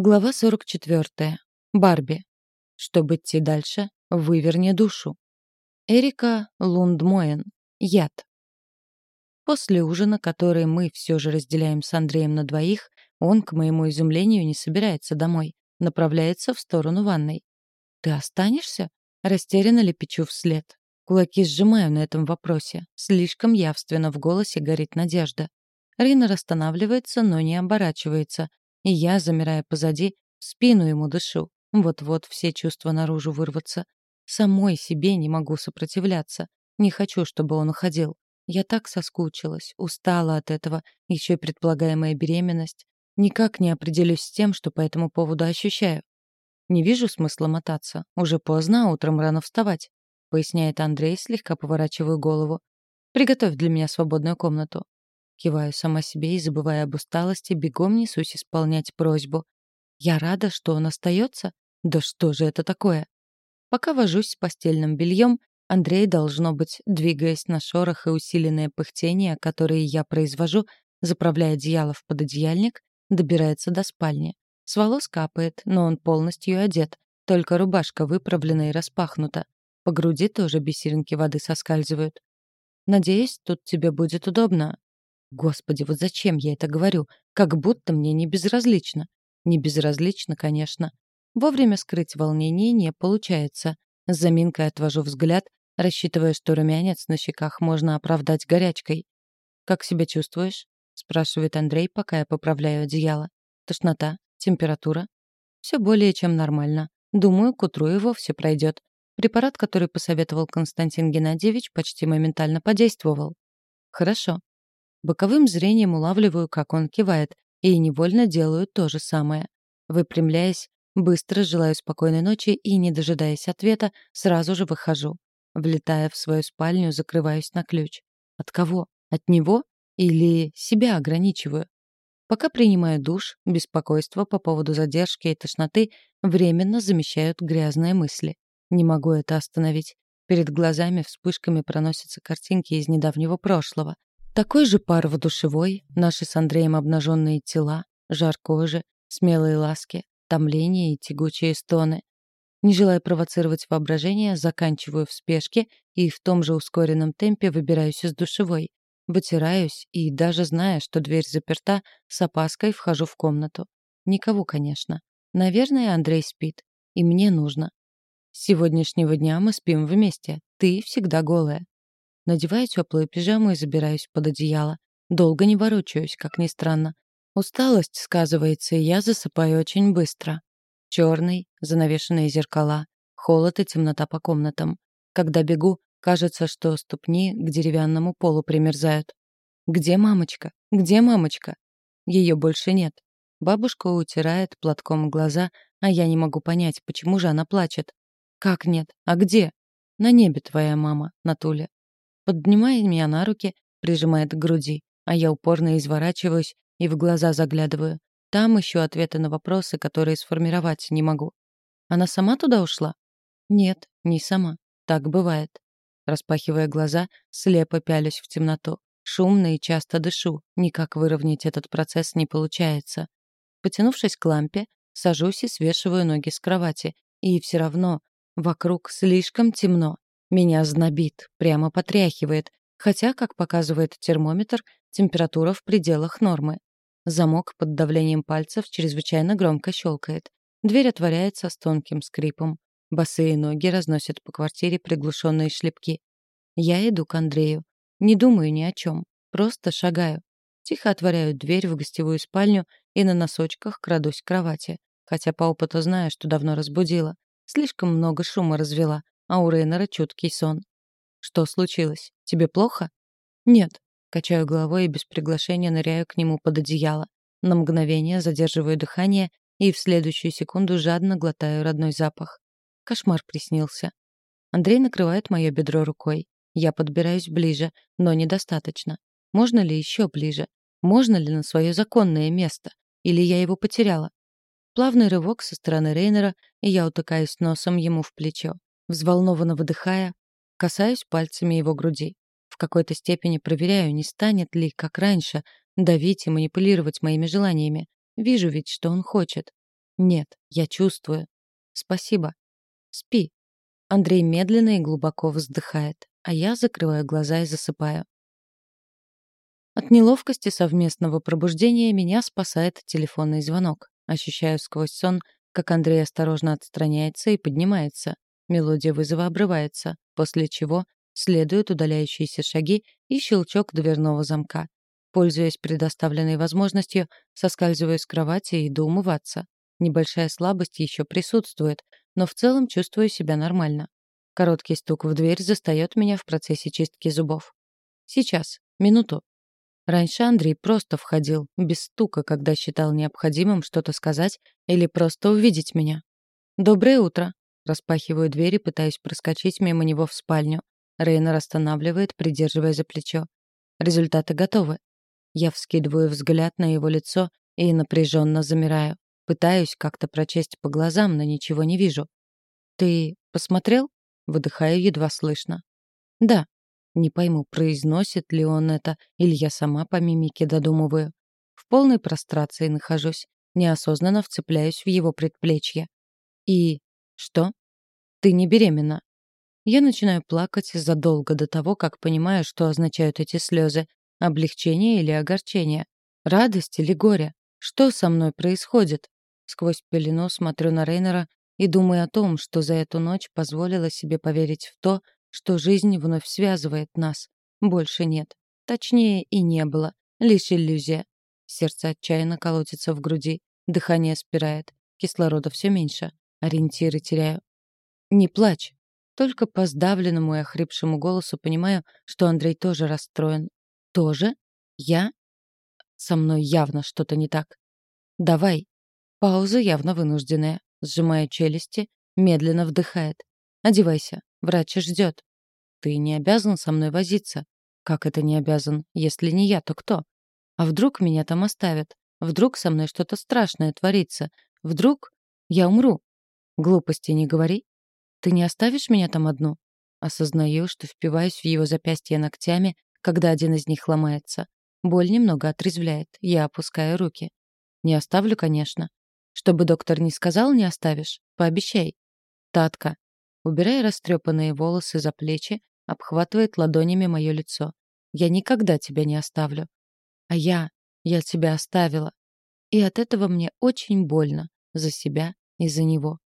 Глава 44. Барби. Чтобы идти дальше, выверни душу. Эрика Лундмоен. Яд. После ужина, который мы все же разделяем с Андреем на двоих, он, к моему изумлению, не собирается домой. Направляется в сторону ванной. «Ты останешься?» Растерянно лепечу вслед. Кулаки сжимаю на этом вопросе. Слишком явственно в голосе горит надежда. Рина останавливается, но не оборачивается, и я, замирая позади, в спину ему дышу. Вот-вот все чувства наружу вырваться. Самой себе не могу сопротивляться. Не хочу, чтобы он уходил. Я так соскучилась, устала от этого, еще и предполагаемая беременность. Никак не определюсь с тем, что по этому поводу ощущаю. Не вижу смысла мотаться. Уже поздно, а утром рано вставать, поясняет Андрей, слегка поворачивая голову. Приготовь для меня свободную комнату. Киваю сама себе и, забывая об усталости, бегом несусь исполнять просьбу. Я рада, что он остается? Да что же это такое? Пока вожусь с постельным бельем, Андрей, должно быть, двигаясь на шорох и усиленное пыхтение, которые я произвожу, заправляя одеяло в пододеяльник, добирается до спальни. С волос капает, но он полностью одет, только рубашка выправлена и распахнута. По груди тоже бисеринки воды соскальзывают. «Надеюсь, тут тебе будет удобно», Господи, вот зачем я это говорю? Как будто мне не безразлично. Не безразлично, конечно. Вовремя скрыть волнение не получается. С заминкой отвожу взгляд, рассчитывая, что румянец на щеках можно оправдать горячкой. «Как себя чувствуешь?» — спрашивает Андрей, пока я поправляю одеяло. «Тошнота? Температура?» «Все более чем нормально. Думаю, к утру и вовсе пройдет. Препарат, который посоветовал Константин Геннадьевич, почти моментально подействовал. Хорошо. Боковым зрением улавливаю, как он кивает, и невольно делаю то же самое. Выпрямляясь, быстро желаю спокойной ночи и, не дожидаясь ответа, сразу же выхожу. Влетая в свою спальню, закрываюсь на ключ. От кого? От него? Или себя ограничиваю? Пока принимаю душ, беспокойство по поводу задержки и тошноты временно замещают грязные мысли. Не могу это остановить. Перед глазами вспышками проносятся картинки из недавнего прошлого. Такой же пар в душевой, наши с Андреем обнаженные тела, жар кожи, смелые ласки, томление и тягучие стоны. Не желая провоцировать воображение, заканчиваю в спешке и в том же ускоренном темпе выбираюсь из душевой. Вытираюсь и, даже зная, что дверь заперта, с опаской вхожу в комнату. Никого, конечно. Наверное, Андрей спит. И мне нужно. С сегодняшнего дня мы спим вместе. Ты всегда голая. Надеваю теплую пижаму и забираюсь под одеяло. Долго не ворочаюсь, как ни странно. Усталость сказывается, и я засыпаю очень быстро. Черный, занавешенные зеркала, холод и темнота по комнатам. Когда бегу, кажется, что ступни к деревянному полу примерзают. Где мамочка? Где мамочка? Ее больше нет. Бабушка утирает платком глаза, а я не могу понять, почему же она плачет. Как нет? А где? На небе твоя мама, Натуля поднимает меня на руки, прижимает к груди, а я упорно изворачиваюсь и в глаза заглядываю. Там ищу ответы на вопросы, которые сформировать не могу. Она сама туда ушла? Нет, не сама. Так бывает. Распахивая глаза, слепо пялюсь в темноту. Шумно и часто дышу. Никак выровнять этот процесс не получается. Потянувшись к лампе, сажусь и свешиваю ноги с кровати. И все равно вокруг слишком темно. Меня знобит, прямо потряхивает, хотя, как показывает термометр, температура в пределах нормы. Замок под давлением пальцев чрезвычайно громко щелкает. Дверь отворяется с тонким скрипом. Босые ноги разносят по квартире приглушенные шлепки. Я иду к Андрею. Не думаю ни о чем. Просто шагаю. Тихо отворяю дверь в гостевую спальню и на носочках крадусь к кровати. Хотя по опыту знаю, что давно разбудила. Слишком много шума развела а у Рейнера чуткий сон. «Что случилось? Тебе плохо?» «Нет». Качаю головой и без приглашения ныряю к нему под одеяло. На мгновение задерживаю дыхание и в следующую секунду жадно глотаю родной запах. Кошмар приснился. Андрей накрывает мое бедро рукой. Я подбираюсь ближе, но недостаточно. Можно ли еще ближе? Можно ли на свое законное место? Или я его потеряла? Плавный рывок со стороны Рейнера, и я утыкаюсь носом ему в плечо. Взволнованно выдыхая, касаюсь пальцами его груди. В какой-то степени проверяю, не станет ли, как раньше, давить и манипулировать моими желаниями. Вижу ведь, что он хочет. Нет, я чувствую. Спасибо. Спи. Андрей медленно и глубоко вздыхает, а я закрываю глаза и засыпаю. От неловкости совместного пробуждения меня спасает телефонный звонок. Ощущаю сквозь сон, как Андрей осторожно отстраняется и поднимается. Мелодия вызова обрывается, после чего следуют удаляющиеся шаги и щелчок дверного замка. Пользуясь предоставленной возможностью, соскальзываю с кровати и иду умываться. Небольшая слабость еще присутствует, но в целом чувствую себя нормально. Короткий стук в дверь застает меня в процессе чистки зубов. Сейчас, минуту. Раньше Андрей просто входил, без стука, когда считал необходимым что-то сказать или просто увидеть меня. «Доброе утро!» Распахиваю дверь и пытаюсь проскочить мимо него в спальню. Рейнер останавливает, придерживая за плечо. Результаты готовы. Я вскидываю взгляд на его лицо и напряженно замираю. Пытаюсь как-то прочесть по глазам, но ничего не вижу. «Ты посмотрел?» Выдыхаю едва слышно. «Да», не пойму, произносит ли он это, или я сама по мимике додумываю. В полной прострации нахожусь, неосознанно вцепляюсь в его предплечье. И... что? Ты не беременна. Я начинаю плакать задолго до того, как понимаю, что означают эти слезы. Облегчение или огорчение? Радость или горе? Что со мной происходит? Сквозь пелену смотрю на Рейнера и думаю о том, что за эту ночь позволила себе поверить в то, что жизнь вновь связывает нас. Больше нет. Точнее, и не было. Лишь иллюзия. Сердце отчаянно колотится в груди. Дыхание спирает. Кислорода все меньше. Ориентиры теряю. «Не плачь». Только по сдавленному и охрипшему голосу понимаю, что Андрей тоже расстроен. «Тоже? Я?» Со мной явно что-то не так. «Давай». Пауза явно вынужденная. Сжимая челюсти, медленно вдыхает. «Одевайся. Врач ждет. Ты не обязан со мной возиться. Как это не обязан? Если не я, то кто? А вдруг меня там оставят? Вдруг со мной что-то страшное творится? Вдруг я умру? Глупости не говори. Ты не оставишь меня там одну? Осознаю, что впиваюсь в его запястье ногтями, когда один из них ломается. Боль немного отрезвляет. Я опускаю руки. Не оставлю, конечно. Чтобы доктор не сказал, не оставишь. Пообещай. Татка, Убирая растрепанные волосы за плечи, обхватывает ладонями мое лицо. «Я никогда тебя не оставлю». «А я... я тебя оставила». И от этого мне очень больно. За себя и за него.